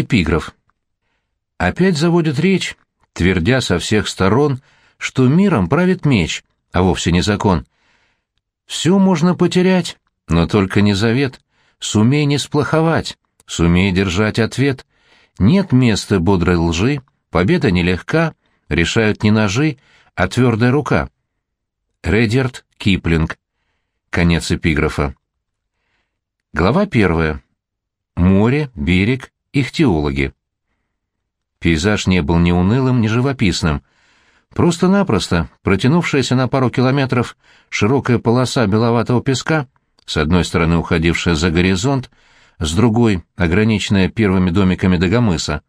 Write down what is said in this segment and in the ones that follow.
Эпиграф. Опять заводит речь, твердя со всех сторон, что миром правит меч, а вовсе не закон. Все можно потерять, но только не завет. Сумей не сплоховать, сумей держать ответ. Нет места бодрой лжи, победа нелегка, решают не ножи, а твердая рука. Редерт Киплинг. Конец эпиграфа. Глава первая. Море, берег, ихтиологи. Пейзаж не был ни унылым, ни живописным. Просто-напросто протянувшаяся на пару километров широкая полоса беловатого песка, с одной стороны уходившая за горизонт, с другой — ограниченная первыми домиками Дагомыса.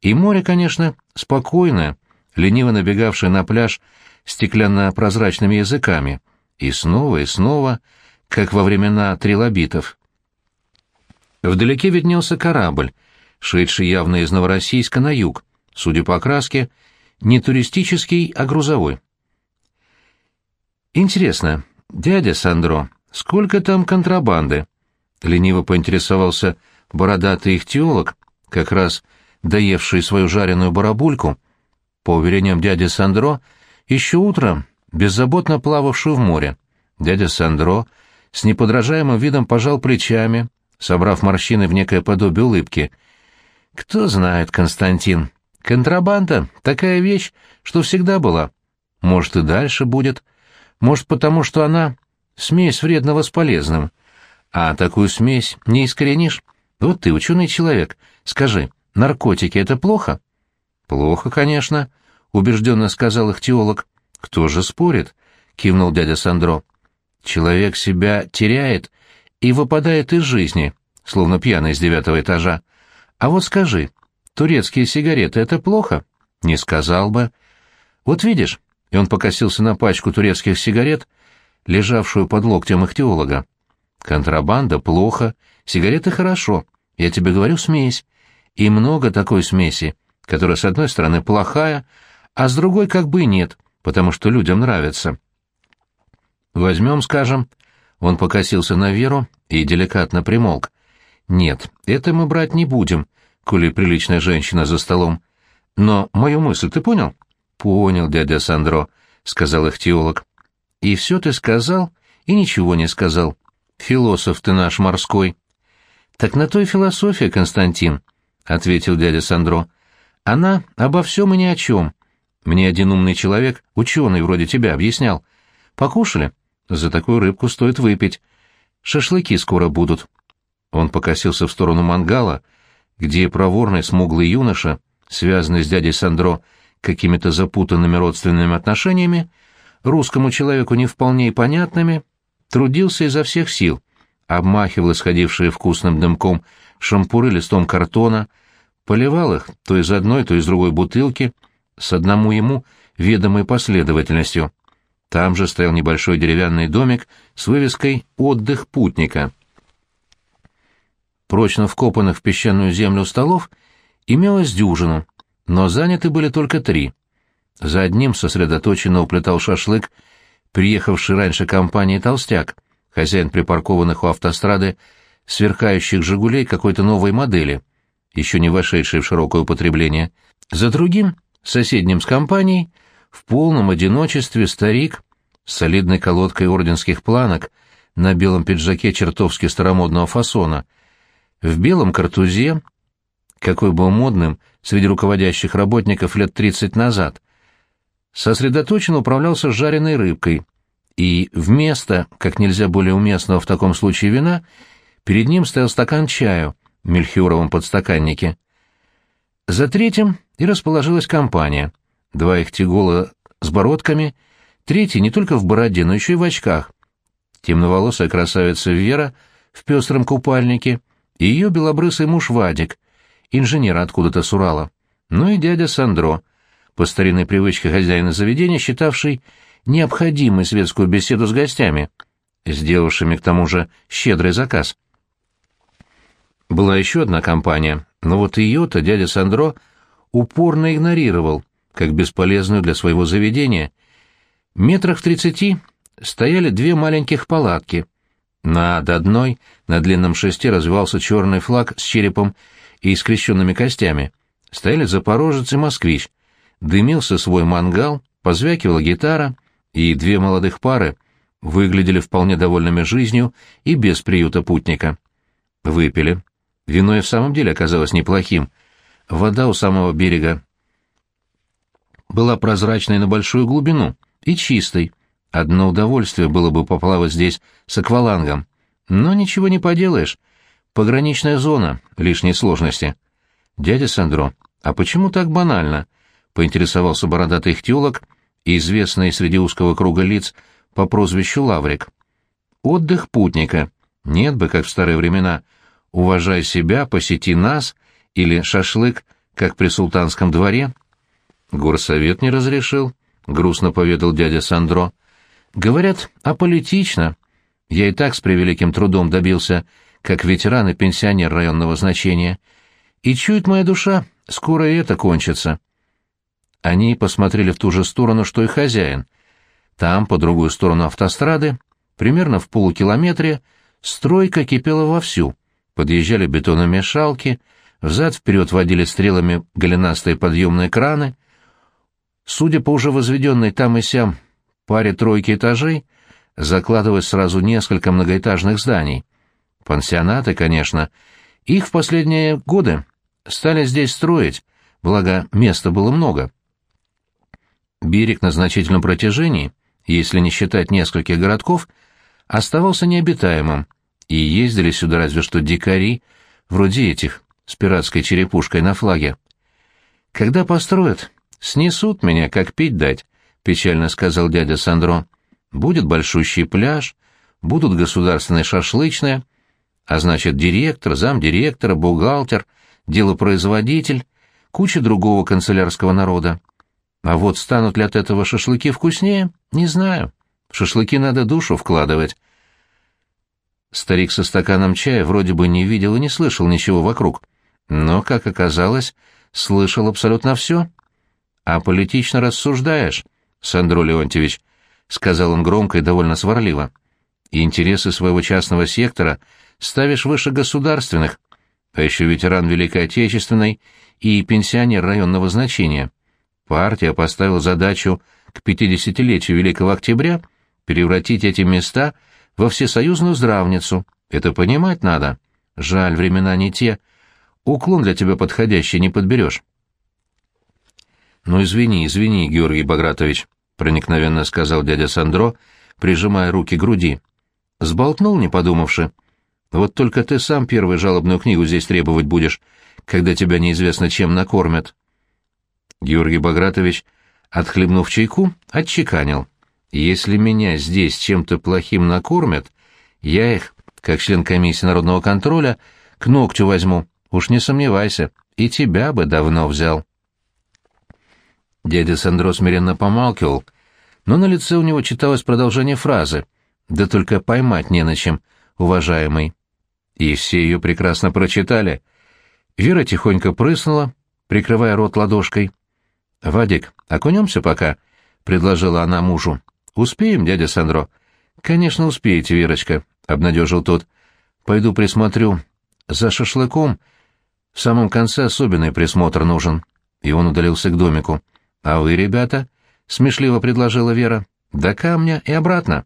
И море, конечно, спокойное, лениво набегавшее на пляж стеклянно-прозрачными языками, и снова и снова, как во времена трилобитов. Вдалеке виднелся корабль, шедший явно из Новороссийска на юг, судя по окраске, не туристический, а грузовой. «Интересно, дядя Сандро, сколько там контрабанды?» — лениво поинтересовался бородатый ихтиолог, как раз доевший свою жареную барабульку, по уверениям дяди Сандро, еще утром беззаботно плававшую в море. Дядя Сандро с неподражаемым видом пожал плечами, собрав морщины в некое подобие улыбки. «Кто знает, Константин, контрабанда — такая вещь, что всегда была. Может, и дальше будет. Может, потому что она — смесь вредного с полезным. А такую смесь не искоренишь. Вот ты, ученый человек, скажи, наркотики — это плохо?» «Плохо, конечно», — убежденно сказал их. «Кто же спорит?» — кивнул дядя Сандро. «Человек себя теряет и выпадает из жизни, словно пьяный с девятого этажа. А вот скажи, турецкие сигареты — это плохо?» «Не сказал бы». «Вот видишь», — и он покосился на пачку турецких сигарет, лежавшую под локтем их теолога. «Контрабанда — плохо, сигареты — хорошо. Я тебе говорю, смесь. И много такой смеси, которая, с одной стороны, плохая, а с другой как бы и нет, потому что людям нравится. Возьмем, скажем, он покосился на Веру и деликатно примолк. Нет, это мы брать не будем, коли приличная женщина за столом. Но мою мысль ты понял? Понял, дядя Сандро, сказал их теолог. И все ты сказал, и ничего не сказал. Философ ты наш морской. Так на той философия, Константин, ответил дядя Сандро. Она обо всем и ни о чем. Мне один умный человек, ученый вроде тебя, объяснял. Покушали? За такую рыбку стоит выпить. Шашлыки скоро будут. Он покосился в сторону мангала, где проворный смуглый юноша, связанный с дядей Сандро какими-то запутанными родственными отношениями, русскому человеку не вполне понятными, трудился изо всех сил, обмахивал исходившие вкусным дымком шампуры листом картона, поливал их то из одной, то из другой бутылки — с одному ему ведомой последовательностью. Там же стоял небольшой деревянный домик с вывеской «Отдых путника». Прочно вкопанных в песчаную землю столов имелось дюжину, но заняты были только три. За одним сосредоточенно уплетал шашлык приехавший раньше компании «Толстяк», хозяин припаркованных у автострады сверкающих «Жигулей» какой-то новой модели, еще не вошедшей в широкое употребление. За другим соседним с компанией, в полном одиночестве старик с солидной колодкой орденских планок на белом пиджаке чертовски старомодного фасона, в белом картузе, какой был модным среди руководящих работников лет тридцать назад, сосредоточенно управлялся жареной рыбкой, и вместо, как нельзя более уместного в таком случае вина, перед ним стоял стакан чаю в мельхиоровом подстаканнике. За третьим и расположилась компания. Два их тягола с бородками, третий не только в бороде, но еще и в очках. Темноволосая красавица Вера в пестром купальнике и ее белобрысый муж Вадик, инженер откуда-то с Урала. Ну и дядя Сандро, по старинной привычке хозяина заведения, считавший необходимой светскую беседу с гостями, сделавшими к тому же щедрый заказ. Была еще одна компания, но вот ее-то дядя Сандро упорно игнорировал, как бесполезную для своего заведения. Метрах в тридцати стояли две маленьких палатки. Над одной на длинном шесте развивался черный флаг с черепом и скрещенными костями, стояли запорожец и москвич. Дымился свой мангал, позвякивала гитара, и две молодых пары выглядели вполне довольными жизнью и без приюта путника. Выпили. Вино и в самом деле оказалось неплохим. Вода у самого берега была прозрачной на большую глубину и чистой. Одно удовольствие было бы поплавать здесь с аквалангом. Но ничего не поделаешь. Пограничная зона, лишние сложности. Дядя Сандро, а почему так банально? Поинтересовался бородатый ихтиолог, известный среди узкого круга лиц по прозвищу Лаврик. Отдых путника. Нет бы, как в старые времена. Уважай себя, посети нас, или шашлык, как при султанском дворе. Горсовет не разрешил, грустно поведал дядя Сандро. Говорят, аполитично. Я и так с превеликим трудом добился, как ветеран и пенсионер районного значения. И чует моя душа, скоро и это кончится. Они посмотрели в ту же сторону, что и хозяин. Там, по другую сторону автострады, примерно в полукилометре, стройка кипела вовсю. Подъезжали бетономешалки, взад-вперед водили стрелами голенастые подъемные краны. Судя по уже возведенной там и сям паре тройки этажей, закладывалось сразу несколько многоэтажных зданий. Пансионаты, конечно. Их в последние годы стали здесь строить, благо места было много. Берег на значительном протяжении, если не считать нескольких городков, оставался необитаемым, и ездили сюда разве что дикари, вроде этих, с пиратской черепушкой на флаге. Когда построят, снесут меня, как пить дать, — печально сказал дядя Сандро. Будет большущий пляж, будут государственные шашлычные, а значит директор, замдиректора, бухгалтер, делопроизводитель, куча другого канцелярского народа. А вот станут ли от этого шашлыки вкуснее, не знаю. В шашлыки надо душу вкладывать. Старик со стаканом чая вроде бы не видел и не слышал ничего вокруг, но, как оказалось, слышал абсолютно все. А политично рассуждаешь, Сандро Леонтьевич, — сказал он громко и довольно сварливо. И интересы своего частного сектора ставишь выше государственных, а еще ветеран Великой Отечественной и пенсионер районного значения. Партия поставила задачу к 50-летию Великого Октября превратить эти места во всесоюзную здравницу. Это понимать надо. Жаль, времена не те. Уклон для тебя подходящий не подберешь. «Ну, извини, извини, Георгий Багратович», — проникновенно сказал дядя Сандро, прижимая руки к груди. «Сболтнул, не подумавши. Вот только ты сам первую жалобную книгу здесь требовать будешь, когда тебя неизвестно чем накормят». Георгий Багратович, отхлебнув чайку, отчеканил. «Если меня здесь чем-то плохим накормят, я их, как член комиссии народного контроля, к ногтю возьму, уж не сомневайся, и тебя бы давно взял». Дядя Сандро смиренно помалкивал, но на лице у него читалось продолжение фразы «Да только поймать не на чем, уважаемый». И все ее прекрасно прочитали. Вера тихонько прыснула, прикрывая рот ладошкой. «Вадик, окунемся пока?» — предложила она мужу. «Успеем, дядя Сандро?» «Конечно, успеете, Верочка», — обнадежил тот. «Пойду присмотрю. За шашлыком в самом конце особенный присмотр нужен». И он удалился к домику. «А вы, ребята?» — смешливо предложила Вера. «До камня и обратно».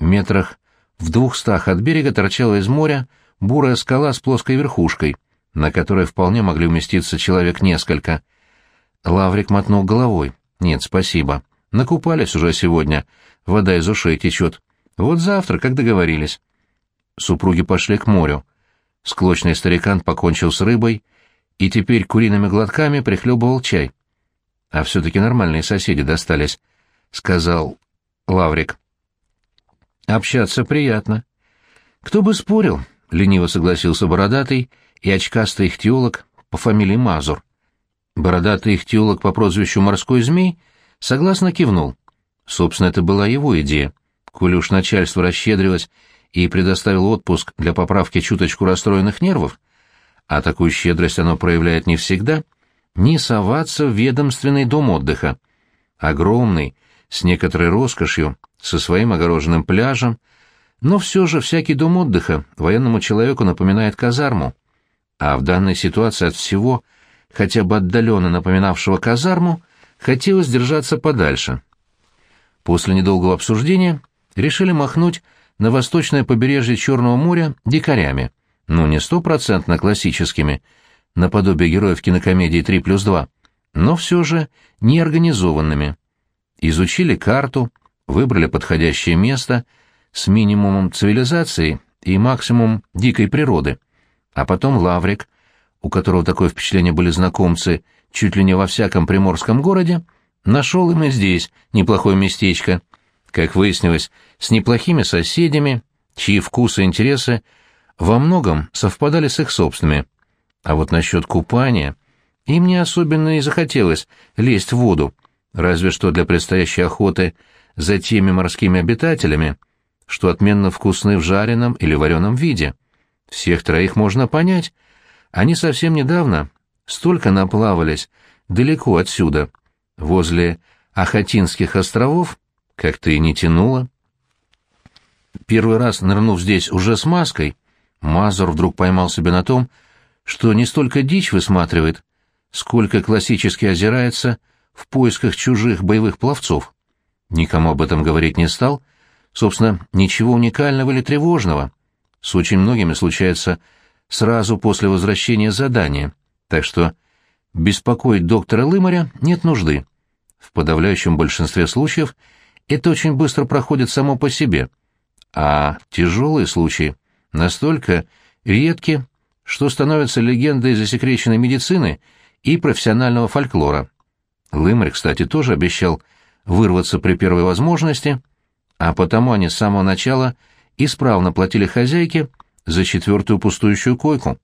Метрах в двухстах от берега торчала из моря бурая скала с плоской верхушкой, на которой вполне могли уместиться человек несколько — Лаврик мотнул головой. «Нет, спасибо. Накупались уже сегодня. Вода из ушей течет. Вот завтра, как договорились». Супруги пошли к морю. Склочный старикан покончил с рыбой и теперь куриными глотками прихлебывал чай. «А все-таки нормальные соседи достались», — сказал Лаврик. «Общаться приятно». «Кто бы спорил?» — лениво согласился бородатый и очкастый ихтиолог по фамилии Мазур. Бородатый ихтиолог по прозвищу «Морской змей» согласно кивнул. Собственно, это была его идея. Коли уж начальство расщедрилось и предоставило отпуск для поправки чуточку расстроенных нервов, а такую щедрость оно проявляет не всегда, не соваться в ведомственный дом отдыха. Огромный, с некоторой роскошью, со своим огороженным пляжем, но все же всякий дом отдыха военному человеку напоминает казарму. а в данной ситуации от всего, хотя бы отдаленно напоминавшего казарму, хотелось держаться подальше. После недолгого обсуждения решили махнуть на восточное побережье Черного моря дикарями, ну не стопроцентно классическими, наподобие героев кинокомедии «3 плюс 2», но все же неорганизованными. Изучили карту, выбрали подходящее место с минимумом цивилизации и максимум дикой природы, а потом Лаврик, у которого такое впечатление были знакомцы чуть ли не во всяком приморском городе, нашел им и здесь неплохое местечко, как выяснилось, с неплохими соседями, чьи вкусы и интересы во многом совпадали с их собственными. А вот насчет купания им не особенно и захотелось лезть в воду, разве что для предстоящей охоты за теми морскими обитателями, что отменно вкусны в жареном или вареном виде. Всех троих можно понять. Они совсем недавно столько наплавались далеко отсюда, возле Ахатинских островов, как-то и не тянуло. Первый раз нырнув здесь уже с маской, Мазур вдруг поймал себя на том, что не столько дичь высматривает, сколько классически озирается в поисках чужих боевых пловцов. Никому об этом говорить не стал. Собственно, ничего уникального или тревожного. С очень многими случается сразу после возвращения задания, так что беспокоить доктора Лымаря нет нужды. В подавляющем большинстве случаев это очень быстро проходит само по себе, а тяжелые случаи настолько редки, что становятся легендой засекреченной медицины и профессионального фольклора. Лымарь, кстати, тоже обещал вырваться при первой возможности, а потому они с самого начала исправно платили хозяйке за четвертую пустующую койку.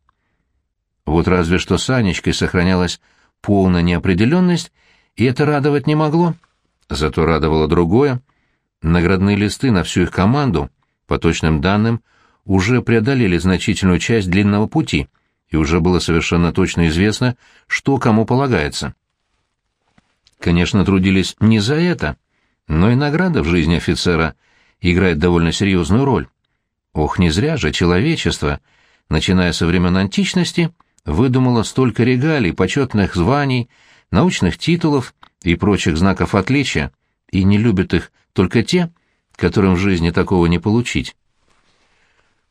Вот разве что с Анечкой сохранялась полная неопределенность, и это радовать не могло. Зато радовало другое. Наградные листы на всю их команду, по точным данным, уже преодолели значительную часть длинного пути, и уже было совершенно точно известно, что кому полагается. Конечно, трудились не за это, но и награда в жизни офицера играет довольно серьезную роль. Ох, не зря же человечество, начиная со времен античности, выдумало столько регалий, почетных званий, научных титулов и прочих знаков отличия, и не любят их только те, которым в жизни такого не получить.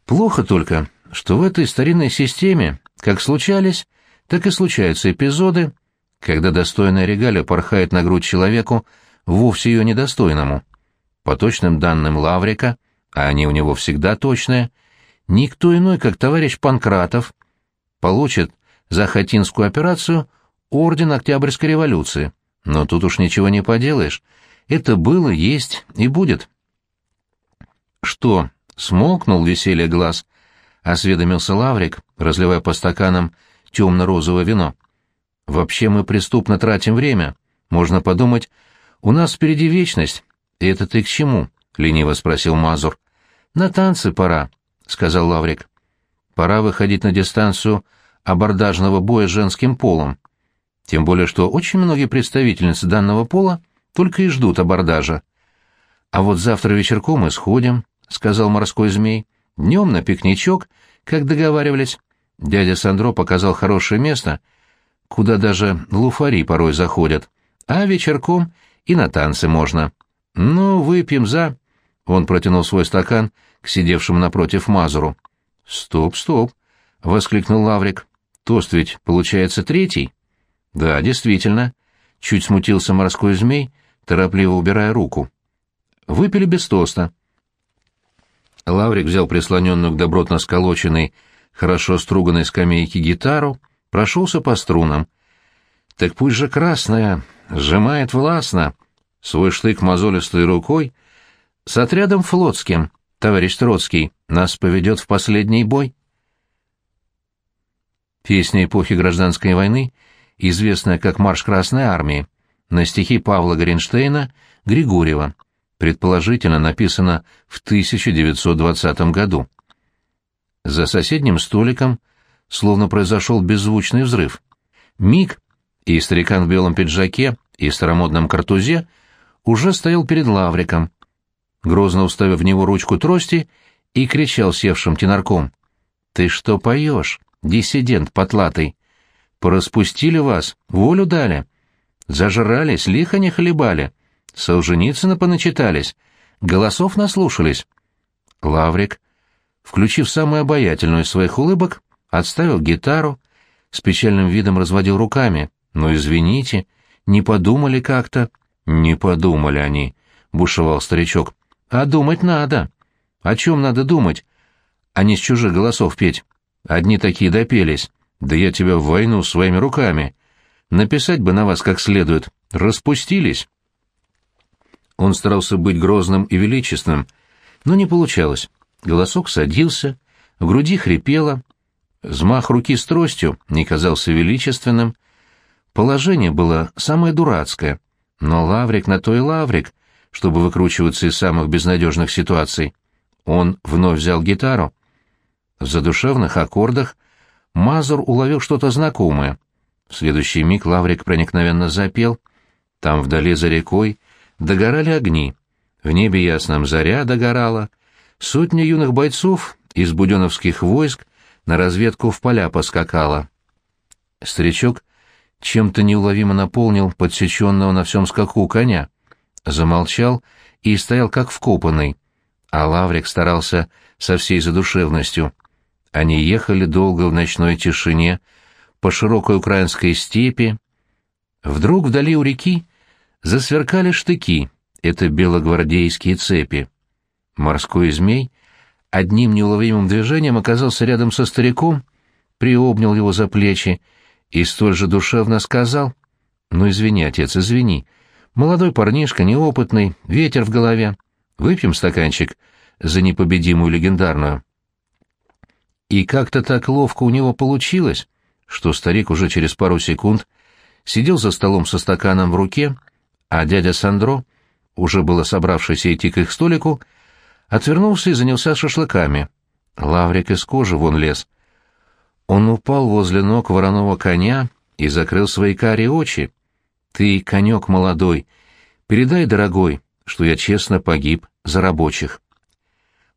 Плохо только, что в этой старинной системе как случались, так и случаются эпизоды, когда достойная регалия порхает на грудь человеку, вовсе ее недостойному. По точным данным Лаврика, а они у него всегда точные, никто иной, как товарищ Панкратов, получит за Хатинскую операцию орден Октябрьской революции. Но тут уж ничего не поделаешь. Это было, есть и будет. Что, смолкнул веселье глаз? Осведомился Лаврик, разливая по стаканам темно-розовое вино. Вообще мы преступно тратим время. Можно подумать, у нас впереди вечность. Это ты к чему? — лениво спросил Мазур. На танцы пора, — сказал Лаврик. Пора выходить на дистанцию абордажного боя с женским полом. Тем более, что очень многие представительницы данного пола только и ждут абордажа. А вот завтра вечерком мы сходим, — сказал морской змей. Днем на пикничок, как договаривались. Дядя Сандро показал хорошее место — куда даже луфари порой заходят, а вечерком и на танцы можно. Ну, выпьем за...» Он протянул свой стакан к сидевшему напротив Мазуру. «Стоп, стоп!» — воскликнул Лаврик. «Тост ведь, получается, третий?» «Да, действительно». Чуть смутился морской змей, торопливо убирая руку. Выпили без тоста. Лаврик взял прислоненную к добротно сколоченной, хорошо струганной скамейке гитару, прошелся по струнам. Так пусть же красная сжимает властно свой штык мозолистой рукой с отрядом флотским, товарищ Троцкий, нас поведет в последний бой. Песня эпохи гражданской войны, известная как «Марш Красной Армии», на стихи Павла Гринштейна Григорьева, предположительно написана в 1920 году. За соседним столиком – словно произошел беззвучный взрыв. Миг, и старикан в белом пиджаке и старомодном картузе уже стоял перед лавриком, грозно уставив в него ручку трости и кричал севшим тенарком. «Ты что поешь? диссидент потлатый. Пораспустили вас, волю дали. Зажрались, лихо не хлебали. Солженицына поначитались, голосов наслушались. Лаврик, включив самую обаятельную из своих улыбок, отставил гитару, с печальным видом разводил руками. «Ну, извините, не подумали как-то?» «Не подумали они», — бушевал старичок. «А думать надо. О чем надо думать? А не с чужих голосов петь. Одни такие допелись. Да я тебя в войну своими руками. Написать бы на вас как следует. Распустились». Он старался быть грозным и величественным, но не получалось. Голосок садился, в груди хрипело, взмах руки с тростью не казался величественным. Положение было самое дурацкое, но Лаврик на то и Лаврик, чтобы выкручиваться из самых безнадежных ситуаций. Он вновь взял гитару. В задушевных аккордах Мазур уловил что-то знакомое. В следующий миг Лаврик проникновенно запел. Там вдали за рекой догорали огни. В небе ясном заря догорала. Сотни юных бойцов из буденовских войск на разведку в поля поскакала. Старичок чем-то неуловимо наполнил подсеченного на всем скаку коня, замолчал и стоял как вкопанный, а Лаврик старался со всей задушевностью. Они ехали долго в ночной тишине по широкой украинской степи. Вдруг вдали у реки засверкали штыки, это белогвардейские цепи. Морской змей одним неуловимым движением оказался рядом со стариком, приобнял его за плечи и столь же душевно сказал, «Ну, извини, отец, извини. Молодой парнишка, неопытный, ветер в голове. Выпьем стаканчик за непобедимую легендарную». И как-то так ловко у него получилось, что старик уже через пару секунд сидел за столом со стаканом в руке, а дядя Сандро, уже было собравшийся идти к их столику, отвернулся и занялся шашлыками. Лаврик из кожи вон лез. Он упал возле ног вороного коня и закрыл свои карие очи. «Ты, конек молодой, передай, дорогой, что я честно погиб за рабочих».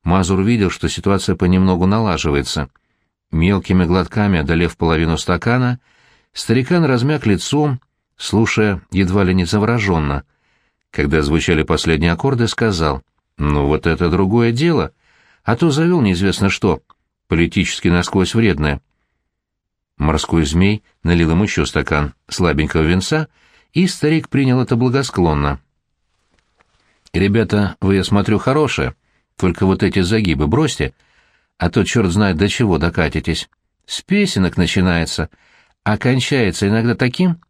Мазур видел, что ситуация понемногу налаживается. Мелкими глотками одолев половину стакана, старикан размяк лицом, слушая едва ли не завороженно. Когда звучали последние аккорды, сказал — ну вот это другое дело. А то завел неизвестно что, политически насквозь вредное. Морской змей налил ему еще стакан слабенького винца, и старик принял это благосклонно. «Ребята, вы, я смотрю, хорошие, только вот эти загибы бросьте, а то черт знает до чего докатитесь. С песенок начинается, а кончается иногда таким...»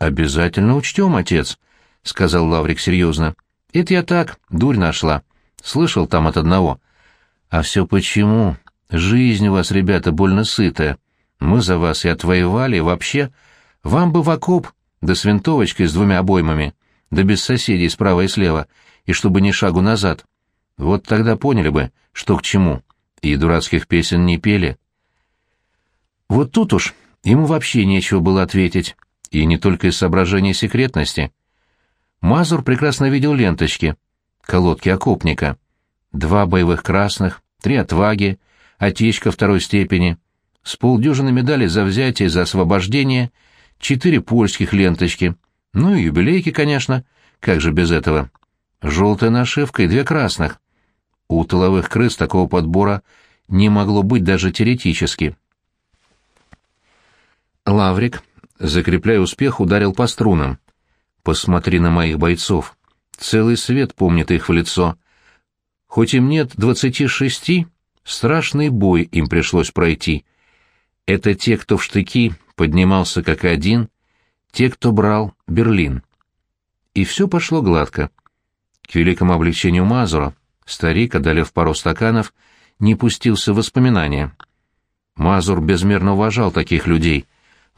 «Обязательно учтем, отец», — сказал Лаврик серьезно. Это я так, дурь нашла. Слышал там от одного. А все почему? Жизнь у вас, ребята, больно сытая. Мы за вас и отвоевали, и вообще. Вам бы в окоп, да с винтовочкой с двумя обоймами, да без соседей справа и слева, и чтобы ни шагу назад. Вот тогда поняли бы, что к чему, и дурацких песен не пели. Вот тут уж ему вообще нечего было ответить, и не только из соображений секретности. Мазур прекрасно видел ленточки, колодки окопника. Два боевых красных, три отваги, отечка второй степени, с полдюжины медалей за взятие и за освобождение, четыре польских ленточки, ну и юбилейки, конечно, как же без этого. Желтая нашивка и две красных. У тыловых крыс такого подбора не могло быть даже теоретически. Лаврик, закрепляя успех, ударил по струнам. Посмотри на моих бойцов. Целый свет помнит их в лицо. Хоть им нет двадцати шести, страшный бой им пришлось пройти. Это те, кто в штыки поднимался как один, те, кто брал Берлин. И все пошло гладко. К великому облегчению Мазура старик, одолев пару стаканов, не пустился в воспоминания. Мазур безмерно уважал таких людей.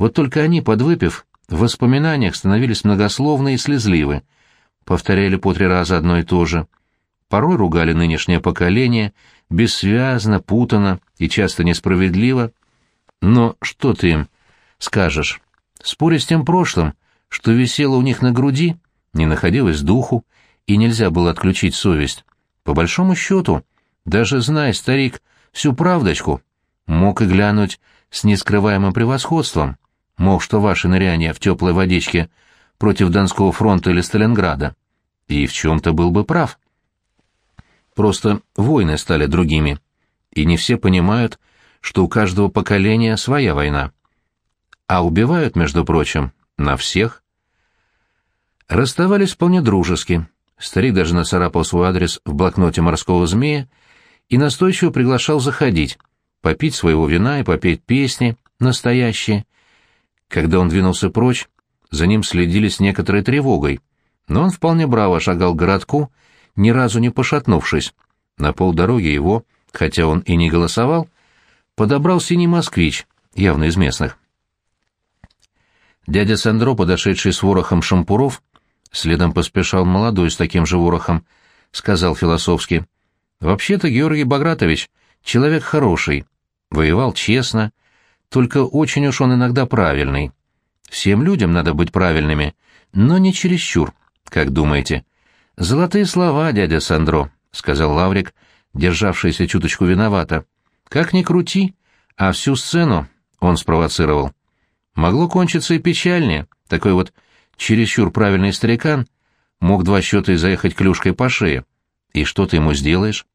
Вот только они, подвыпив, в воспоминаниях становились многословны и слезливы, повторяли по три раза одно и то же. Порой ругали нынешнее поколение, бессвязно, путано и часто несправедливо. Но что ты им скажешь? Спорить с тем прошлым, что висело у них на груди, не находилось духу, и нельзя было отключить совесть. По большому счету, даже зная, старик, всю правдочку, мог и глянуть с нескрываемым превосходством, мол, что ваше ныряние в теплой водичке против Донского фронта или Сталинграда. И в чем-то был бы прав. Просто войны стали другими, и не все понимают, что у каждого поколения своя война. А убивают, между прочим, на всех. Расставались вполне дружески. Старик даже нацарапал свой адрес в блокноте морского змея и настойчиво приглашал заходить, попить своего вина и попеть песни, настоящие. Когда он двинулся прочь, за ним следили с некоторой тревогой, но он вполне браво шагал к городку, ни разу не пошатнувшись. На полдороги его, хотя он и не голосовал, подобрал синий москвич, явно из местных. Дядя Сандро, подошедший с ворохом шампуров, следом поспешал молодой с таким же ворохом, сказал философски. «Вообще-то Георгий Багратович человек хороший, воевал честно, только очень уж он иногда правильный. Всем людям надо быть правильными, но не чересчур, как думаете?» «Золотые слова, дядя Сандро», — сказал Лаврик, державшийся чуточку виновато. «Как ни крути, а всю сцену он спровоцировал. Могло кончиться и печальнее. Такой вот чересчур правильный старикан мог два счета и заехать клюшкой по шее. И что ты ему сделаешь?